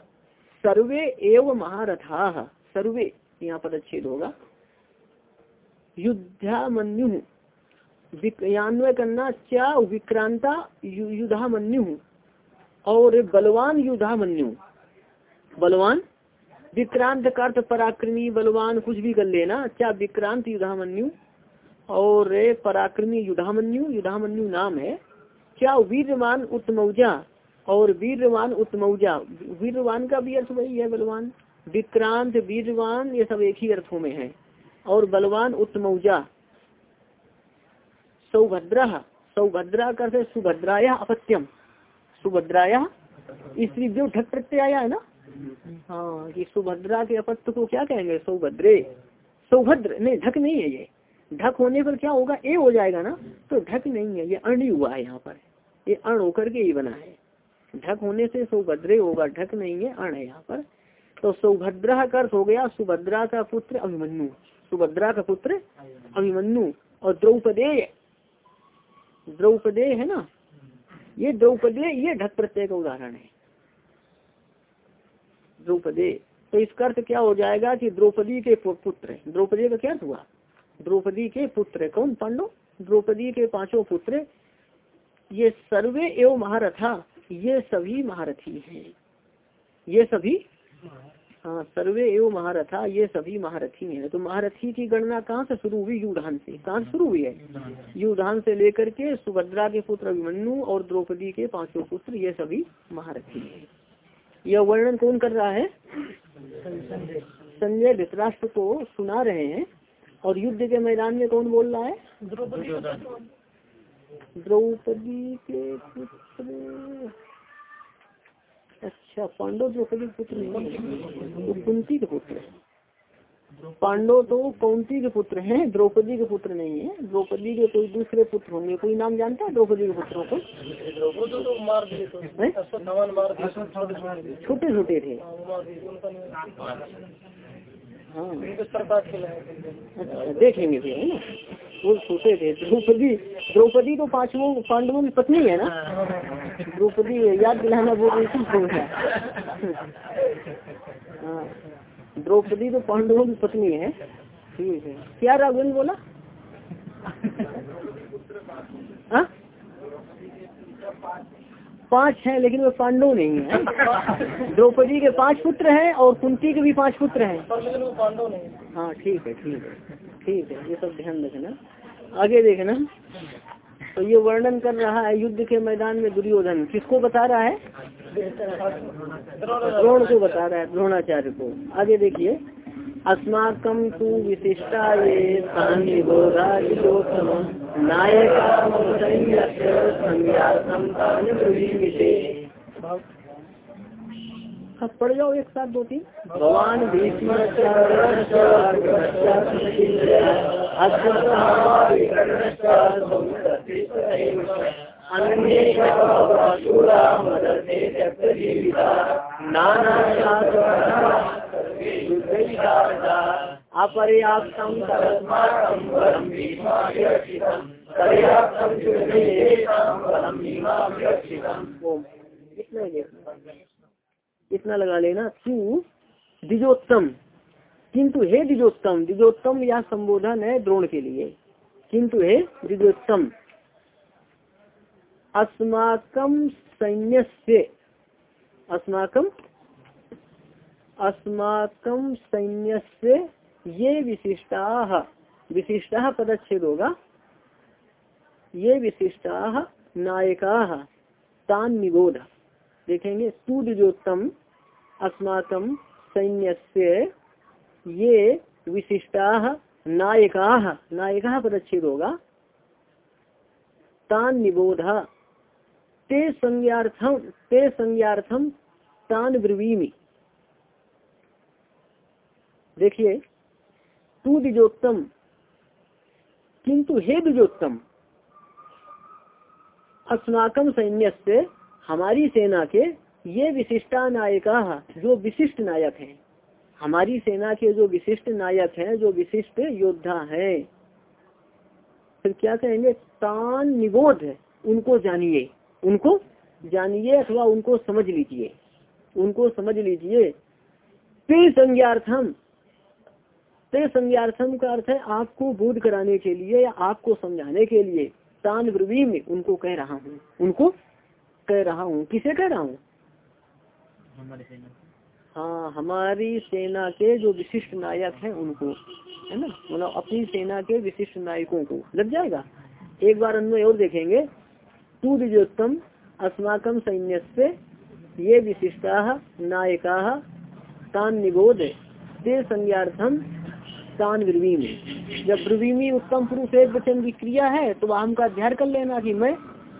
सर्वे एव महारथा। सर्वे, यहाँ पर अच्छेद होगा। युद्धामन्यु विक्रान्वय करना क्या विक्रांता युद्धामन्यु और बलवान युद्धामन्यु बलवान? विक्रांत का अर्थ पराक्रमी बलवान कुछ भी कर लेना। क्या विक्रांत युद्धामन्यु और पराक्रमी युद्धामन्यु युद्धामन्यु नाम है। क्या वीरवान उत्तमौजा और वीरवान उत्तमौजा वीरवान का भी अर्थ वही है बलवान। विक्रांत, वीरवान, ये सब एक ही अर्थों में है। और बलवान उत्तमौजा सौभद्रा सौभद्रा कर सुभद्राया अपत्यम। सुभद्राया स्त्री जो ढक प्रत्यय है ना हाँ कि सुभद्रा के अपत्य को क्या कहेंगे? सौभद्रे। सौभद्र, नहीं, ढक नहीं है ये। ढक होने पर क्या होगा? ए हो जाएगा ना? तो ढक नहीं है, ये अर्ण हुआ है यहाँ पर। ये अर्ण होकर के ही बना है। ढक होने से सौभद्रे होगा, ढक नहीं है अर्ण है यहाँ पर। तो सौभद्रा का अर्थ हो गया सुभद्रा का पुत्र अभिमन्यु। सुभद्रा का पुत्र अभिमन्यु। और द्रौपदे द्रौपदे है ना? ये द्रौपदे ये ढक प्रत्यय का उदाहरण है। द्रौपदे। तो इसका अर्थ क्या हो जाएगा कि द्रौपदी के पुत्र द्रौपदी का क्या हुआ? द्रौपदी के पुत्र कौन? पांडव द्रौपदी के पाँचों पुत्र, ये सर्वे एवं महारथा, ये सभी महारथी हैं। ये सभी? हाँ सर्वे एवं महारथा, ये सभी महारथी हैं। तो महारथी की गणना कहाँ से शुरू हुई? युधान से। कहाँ शुरू हुई है? युधान से लेकर के सुभद्रा के पुत्र अभिमन्यु और द्रौपदी के पाँचों पुत्र, ये सभी महारथी हैं। यह वर्णन कौन कर रहा है? संजय धृतराष्ट्र को सुना रहे हैं और युद्ध के मैदान में कौन बोल रहा है? द्रौपदी के पुत्र। अच्छा पांडव द्रौपदी पुत्र कुंती के पुत्र पांडव तो कौंती के पुत्र हैं, द्रौपदी के पुत्र नहीं है। द्रौपदी के कोई दूसरे पुत्र होंगे। कोई नाम जानता है द्रौपदी के पुत्रों को? छोटे छोटे थे। हाँ। अच्छा देखेंगे फिर, है ना? वो छोटे थे। द्रौपदी द्रौपदी तो पांचवों, पांडवों की पत्नी है ना? द्रौपदी याद दिलाना बोल रही हाँ। द्रौपदी तो पांडवों की पत्नी है। ठीक है। क्या राघवेंद्र बोला? हाँ? पाँच हैं लेकिन वे पांडव नहीं है। द्रौपदी के पाँच पुत्र हैं और कुंती के भी पाँच पुत्र हैं। पांडव नहीं हाँ ठीक है ठीक है। ठीक है ये सब ध्यान रखना। आगे देखना। तो ये वर्णन कर रहा है युद्ध के मैदान में दुर्योधन। किसको बता रहा है? द्रोण को बता रहा है, द्रोणाचार्य को। आगे देखिए। अस्माक तु विशिष्टा ये अब पढ़ जाओ एक साथ दो तीन। भगवान भीष्म इतना लगा लेना तू द्विजोत्तम। किंतु हे द्विजोत्तम द्विजोत्तम या संबोधन है द्रोण के लिए। किंतु हे द्विजोत्तम अस्माकम सैन्य से अस्माकम अस्माकम सैन्य से ये विशिष्टा विशिष्टा पदच्छेद होगा। ये विशिष्टा नायका तान निबोध देखेंगे द्विजोत्तम अस्माकम सैन्य ये विशिष्टा नायका नायका पदच्छेद होगा तान निबोध। ते संज्ञार्थम ते संज्ञार्थम तान ब्रवीमी। देखिए, तू द्विजोत्तम किंतु हे द्विजोत्तम अस्माकम सैन्य से हमारी सेना के ये विशिष्टा नायिका जो विशिष्ट नायक हैं। हमारी सेना के जो विशिष्ट नायक हैं, जो विशिष्ट योद्धा हैं। फिर क्या कहेंगे? तान निबोध उनको जानिए। उनको जानिए अथवा उनको समझ लीजिए। उनको समझ लीजिए। ते संज्ञार्थम ते संज्ञार्थम का अर्थ है आपको बोध कराने के लिए या आपको समझाने के लिए। तान में उनको कह रहा हूँ। उनको कह रहा हूँ। किसे कह रहा हूँ? हाँ हमारी सेना के जो विशिष्ट नायक हैं उनको, है ना? मतलब अपनी सेना के विशिष्ट नायकों को। लग जाएगा? एक बार अन्वय और देखेंगे। तू द्विजोत्तम अस्माकम सैन्य से ये विशिष्टा नायिका तान निबोध। ते संज्ञार्थम तान ब्रवीमी। जब ब्रवीमी उत्तम पुरुष एक वचन की क्रिया है तो हम का ध्यान कर लेना कि मैं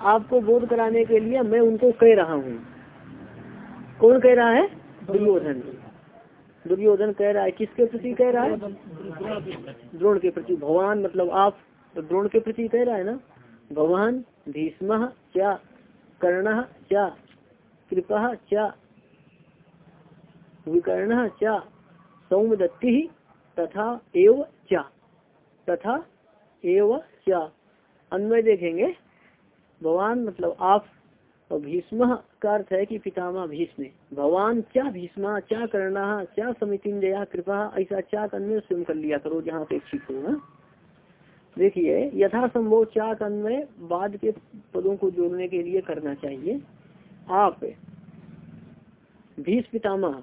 आपको बोध कराने के लिए मैं उनको कह रहा हूँ। कौन कह रहा है? दुर्योधन। दुर्योधन। कह रहा है किसके प्रति कह रहा है? द्रोण के प्रति। भगवान मतलब आप तो द्रोण के प्रति कह रहा है ना? भगवान भीष्म क्या? कर्ण क्या? कृपा क्या? विकर्ण क्या? सौमदत्ति तथा एव क्या? तथा एव क्या? अन्वय देखेंगे। भगवान मतलब आप और भीष्म का अर्थ है कि पितामह भीष्म भगवान, क्या भीष्मा, क्या करना क्या समिति जया कृपा, ऐसा क्या अन्वय स्वयं कर लिया करो, जहाँ अपेक्षित हो हाँ? यथा संभव चाक अन्वय बाद के पदों को जोड़ने के लिए करना चाहिए। आप भीष पितामह,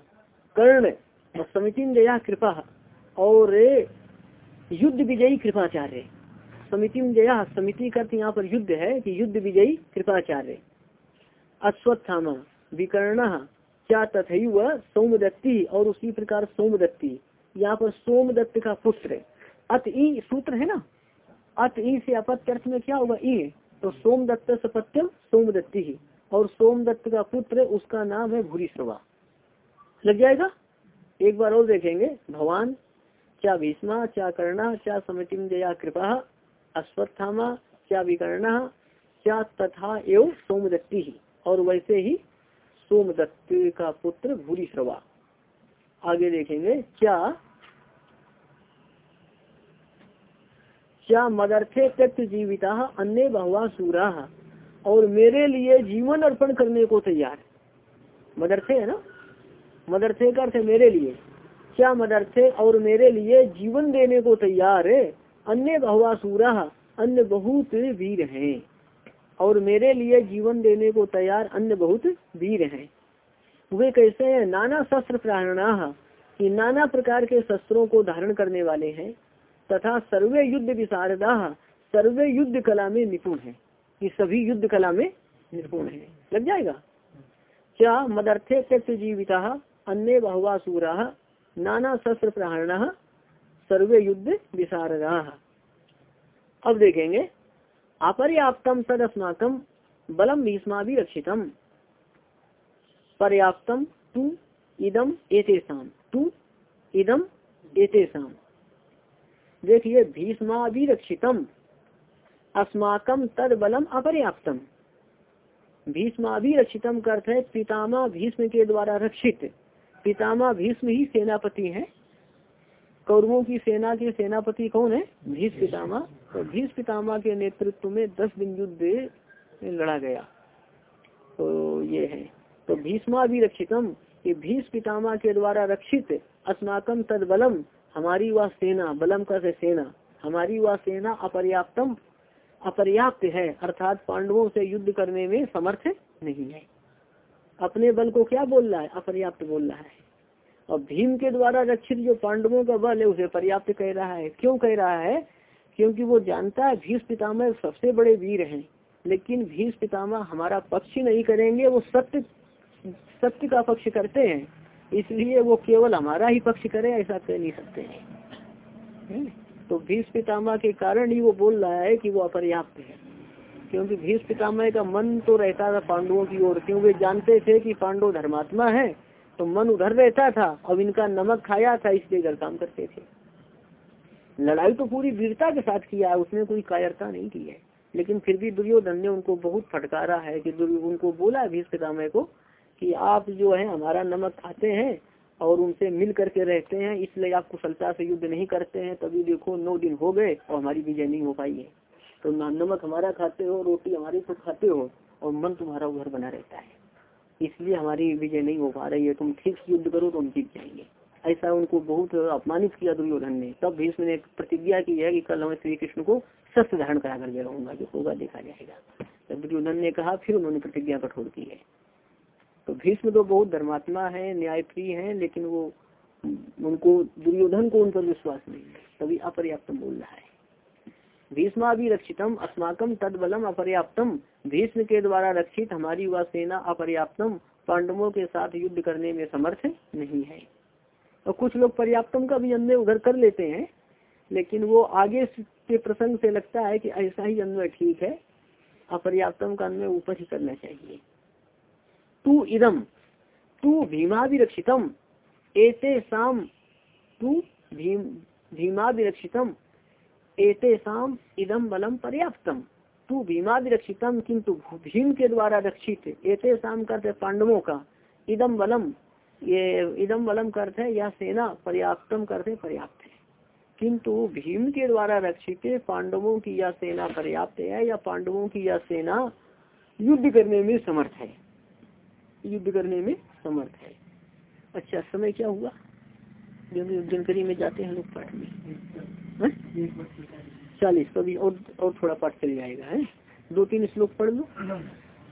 कर्ण और समिति जया कृपा और युद्ध विजयी कृपाचार्य। समिति जया समिति का अर्थ यहाँ पर युद्ध है कि युद्ध विजयी कृपाचार्य। अश्वत्थामा, विकर्ण, क्या तथैव सोमदत्ती और उसी प्रकार सोमदत्ती। यहाँ पर सोमदत्त का पुत्र, अत ई सूत्र है ना? अत ई से अपत्य अर्थ में क्या होगा? ई। तो सोमदत्त सपत्यम, सोमदत्ती ही। और सोमदत्त का पुत्र, उसका नाम है भूरी लग जाएगा? एक बार और देखेंगे। भगवान, क्या भीष्मा, क्या कर्णा, क्या समितिम जया कृपा, अश्वत्थामा, क्या विकर्ण, क्या तथा एवं सोमदत्ती ही। और वैसे ही सोमदत्त का पुत्र भूरी श्रवा आगे देखेंगे, क्या? क्या मदर्थे त्यक्त जीविता अन्य बहुआ सूरा, और मेरे लिए जीवन अर्पण करने को तैयार। मदरथे है ना? मदरथे का अर्थ मेरे लिए। क्या मदरथे और मेरे लिए जीवन देने को तैयार? है अन्य बहुआ सूरा, अन्य बहुत वीर हैं। और मेरे लिए जीवन देने को तैयार अन्य बहुत वीर हैं। वे कैसे हैं? नाना शस्त्र प्राणा कि नाना प्रकार के शस्त्रों को धारण करने वाले हैं, तथा सर्वे युद्ध विशारदा, सर्वे युद्ध कला में निपुण है, कि सभी युद्ध कला में निपुण है। लग जाएगा? क्या मदर्थे त्यक्त जीविता, अन्य बहुवा सूरा, नाना शस्त्र प्रहरण सर्वे युद्ध विशारदा? अब देखेंगे। अपर्याप्तम सद अस्माकम बलम भीष्मा भी रक्षितम पर्याप्तम तू इदम एतेषाम तू इदम एतेषाम देखिए भीष्मा भी रक्षितम अस्माकम तद बलम अपर्याप्तम। भीष्मा भी रक्षितम करते है पितामा भीष्म के द्वारा रक्षित। पितामा भीष्म ही सेनापति है। कौरवों की सेना के सेनापति कौन है? भीष पितामा तो भीष पितामा के नेतृत्व में दस दिन युद्ध लड़ा गया। तो ये है। तो भीष्मा भी रक्षितम ये भीष पितामा के द्वारा रक्षित अस्माकम तद बलम हमारी वह सेना, बलम का से सेना, हमारी वह सेना अपर्याप्तम, अपर्याप्त है, अर्थात पांडवों से युद्ध करने में समर्थ नहीं है। अपने बल को क्या बोल रहा है? अपर्याप्त बोल रहा है। और भीम के द्वारा रक्षित जो पांडवों का बल है, उसे पर्याप्त कह रहा है। क्यों कह रहा है? क्योंकि वो जानता है भीष पितामह सबसे बड़े वीर हैं, लेकिन भीष पितामह हमारा पक्ष नहीं करेंगे, वो सत्य सत्य का पक्ष करते हैं। इसलिए वो केवल हमारा ही पक्ष करे, ऐसा कह नहीं सकते हैं। तो भीष पितामह के कारण ही वो बोल रहा है कि वो अपर्याप्त है। क्योंकि भीष पितामह का मन तो रहता था पांडवों की ओर, क्यों वे जानते थे कि पांडव धर्मात्मा है तो मन उधर रहता था, अब इनका नमक खाया था, इसलिए घर काम करते थे। लड़ाई तो पूरी वीरता के साथ किया है, उसने कोई कायरता नहीं की है। लेकिन फिर भी दुर्योधन ने उनको बहुत फटकारा है कि उनको बोला भीष्म को कि आप जो है, हमारा नमक खाते हैं और उनसे मिल करके रहते हैं, इसलिए आप कुशलता से युद्ध नहीं करते हैं, तभी देखो नौ दिन हो गए और हमारी विजय नहीं हो पाई है। तो नमक हमारा खाते हो, रोटी हमारी तो खाते हो और मन तुम्हारा उधर बना रहता है। इसलिए हमारी विजय नहीं हो पा रही है, तुम ठीक युद्ध करो तो हम जीत जाएँगे। ऐसा उनको बहुत अपमानित किया दुर्योधन ने। तब भीष्म ने प्रतिज्ञा की है कि कल मैं श्री कृष्ण को शस्त्र धारण करा करके रहूँगा जो होगा देखा जाएगा। तब दुर्योधन ने कहा, फिर उन्होंने प्रतिज्ञा कठोर की है। तो भीष्म तो बहुत धर्मात्मा है, न्यायप्रिय है, लेकिन वो, उनको, दुर्योधन को उन पर विश्वास नहीं है। तभी अपर्याप्त बोल रहा है। भीष्मा भी रक्षितम अस्माकम तद बलम अपर्याप्तम। भीष्म के द्वारा रक्षित हमारी वह सेना अपर्याप्तम। पांडवों के साथ युद्ध करने में समर्थ नहीं है। और कुछ लोग पर्याप्तम का भी अन्वय उधर कर लेते हैं, लेकिन वो आगे के प्रसंग से लगता है कि ऐसा ही अन्वय ठीक है, अपर्याप्तम का अन्वय ऊपर ही करना चाहिए। तू इदम, तू भीमा भी रक्षितम एते शाम तू भीम भीमा भी रक्षितम एते शाम इदम बलम पर्याप्तम। तू भीमादिरक्षितम किंतु भीम के द्वारा रक्षित, एते शाम करते पांडवों का, इदम बलम ये इदम बलम करते या सेना पर्याप्तम करते पर्याप्त है। किंतु भीम के द्वारा रक्षित पांडवों की यह सेना पर्याप्त है, या पांडवों की यह सेना युद्ध करने में समर्थ है? युद्ध करने में समर्थ है। अच्छा समय क्या हुआ? जानकारी में जाते हैं लोग पाठ में। चालीस, कभी और और थोड़ा पाठ चल जाएगा, है? दो तीन श्लोक पढ़ लो।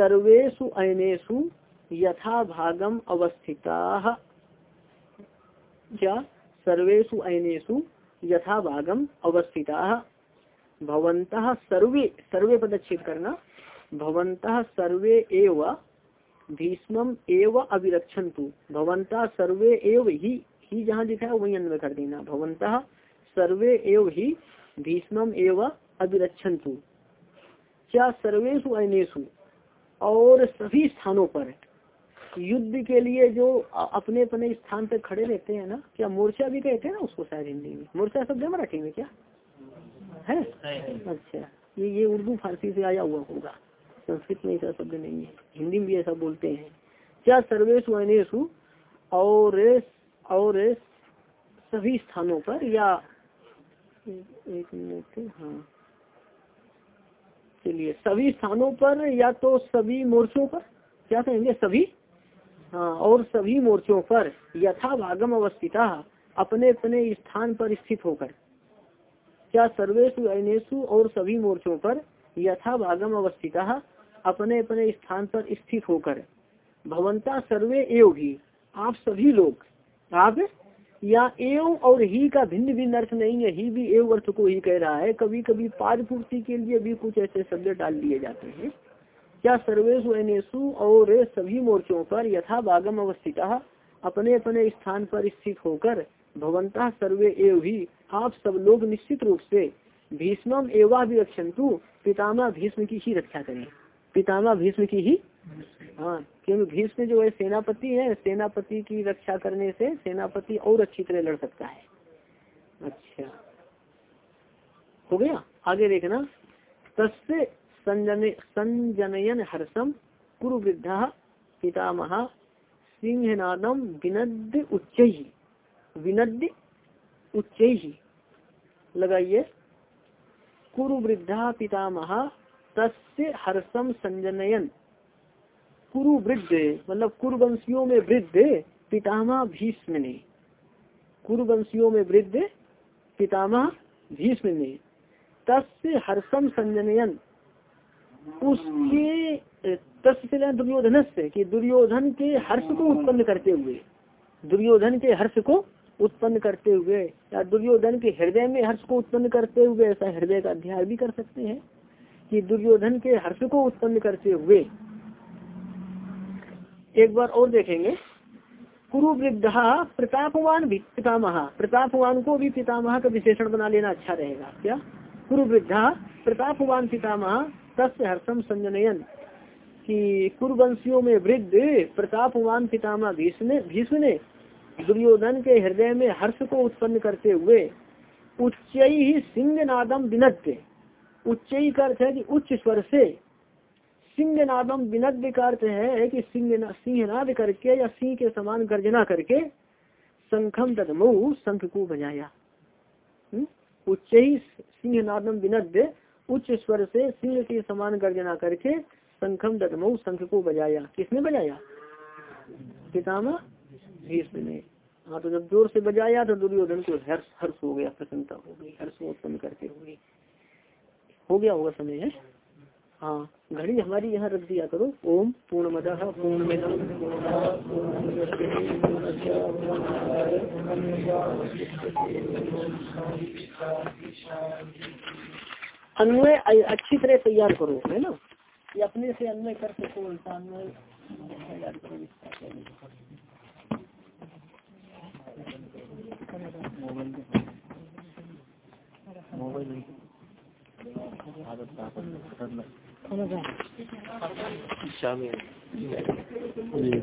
सर्वेशु अनेशु यथा भागम अवस्थिता। क्या सर्वेशु अनेशु यथा भागम अवस्थिता। भवंतः सर्वे सर्वे पदच्छेद करना। भवंतः सर्वे एव भीष्म एव अभिरक्षंतु भवंता सर्वे एव ही ही जहाँ है, वही अन्वय कर देना। भवंतः सर्वे एव ही भीष्म एव अभिरक्षंतु क्या सर्वेशु अनेशु और सभी स्थानों पर युद्ध के लिए जो अपने अपने स्थान पर खड़े रहते हैं ना, क्या मोर्चा भी कहते हैं ना उसको शायद हिंदी में? मोर्चा शब्द है मराठी में क्या? है? अच्छा ये ये उर्दू फारसी से आया हुआ होगा। संस्कृत में ऐसा शब्द नहीं है। हिंदी में भी ऐसा बोलते हैं। क्या सर्वेशु अनेशु और और सभी स्थानों पर या एक मिनट हाँ। चलिए सभी स्थानों पर या तो सभी मोर्चों पर? क्या कहेंगे? सभी? हाँ और सभी मोर्चों पर यथा भागम अवस्थिता अपने अपने स्थान पर स्थित होकर। क्या सर्वेशु अनेशु और सभी मोर्चों पर यथा भागम अवस्थिता अपने अपने स्थान पर स्थित होकर। भवंता सर्वे एव आप सभी लोग, आप या एवं और ही का भिन्न भिन्न अर्थ नहीं है, ही भी एवं अर्थ को ही कह रहा है। कभी कभी पाद पूर्ति के लिए भी कुछ ऐसे शब्द डाल दिए जाते हैं। क्या सर्वेशु और सभी मोर्चों पर यथा भागम अवस्थिता अपने अपने स्थान पर स्थित होकर भवंता सर्वे एव ही, आप सब लोग निश्चित रूप से भीष्म एवा भी रक्षंतु पितामह भीष्म की ही रक्षा करें। पितामा भीष्म की ही हाँ क्योंकि भीष्म जो है, सेनापति है, सेनापति की रक्षा करने से सेनापति और अच्छी तरह लड़ सकता है। अच्छा। हो गया? आगे देखना। तस्य संजन, संजनयन हर्षम कुरु वृद्धा पितामह सिंहनादम विनद उच्च। विनद उच्च। लगाइए। कुरु वृद्धा पितामह तस्य हर्षम संजनयन। कुरु वृद्ध मतलब कुरुवंशियों में वृद्ध पितामह भीष्म ने कुरुवंशियों में वृद्ध पितामह भीष्म ने तस्य हर्षम संजनयन। उसके, तस्य दुर्योधन से कि दुर्योधन के हर्ष को उत्पन्न करते हुए, दुर्योधन के हर्ष को उत्पन्न करते हुए, या दुर्योधन के हृदय में हर्ष को उत्पन्न करते हुए, ऐसा हृदय का अध्ययन भी कर सकते हैं, कि दुर्योधन के हर्ष को उत्पन्न करते हुए एक बार और देखेंगे। कुरु वृद्धा प्रतापवान भी पितामह। प्रतापवान को भी पितामह का विशेषण बना लेना अच्छा रहेगा। क्या? कुरु वृद्धा प्रतापवान पितामह तस्य हर्षम संजनयन कि कुरुवंशियों में वृद्ध प्रतापवान पितामह भीष्म भीष्म ने दुर्योधन के हृदय में हर्ष को उत्पन्न करते हुए उच्च ही सिंह नादम विनत्य। उच्च का अर्थ है कि उच्च स्वर से सिंह नादम विनद्य का अर्थ है कि सिंह सिंहनाद करके या सिंह के समान गर्जना करके संखम ददमऊ शंख को बजाया। उच्च ही सिंह नादम विनद्य, उच्च स्वर से सिंह के समान गर्जना करके संखम ददमऊ शंख को बजाया। किसने बजाया? पितामह? भीष्म ने। हाँ तो जब ज़ोर से बजाया तो दुर्योधन को हर्ष हर्ष हो गया, प्रसन्नता हो गई, हर्ष उत्पन्न करते हुए हो गया होगा समय, है? हाँ घड़ी हमारी यहाँ रख दिया करो। ओम पूर्ण मद पूर्ण अन्वय, अच्छी तरह तैयार करो, है ना? ये अपने से अन्वय कर सको अन्वय तैयार करो। मोबाइल 看到没？下面。嗯。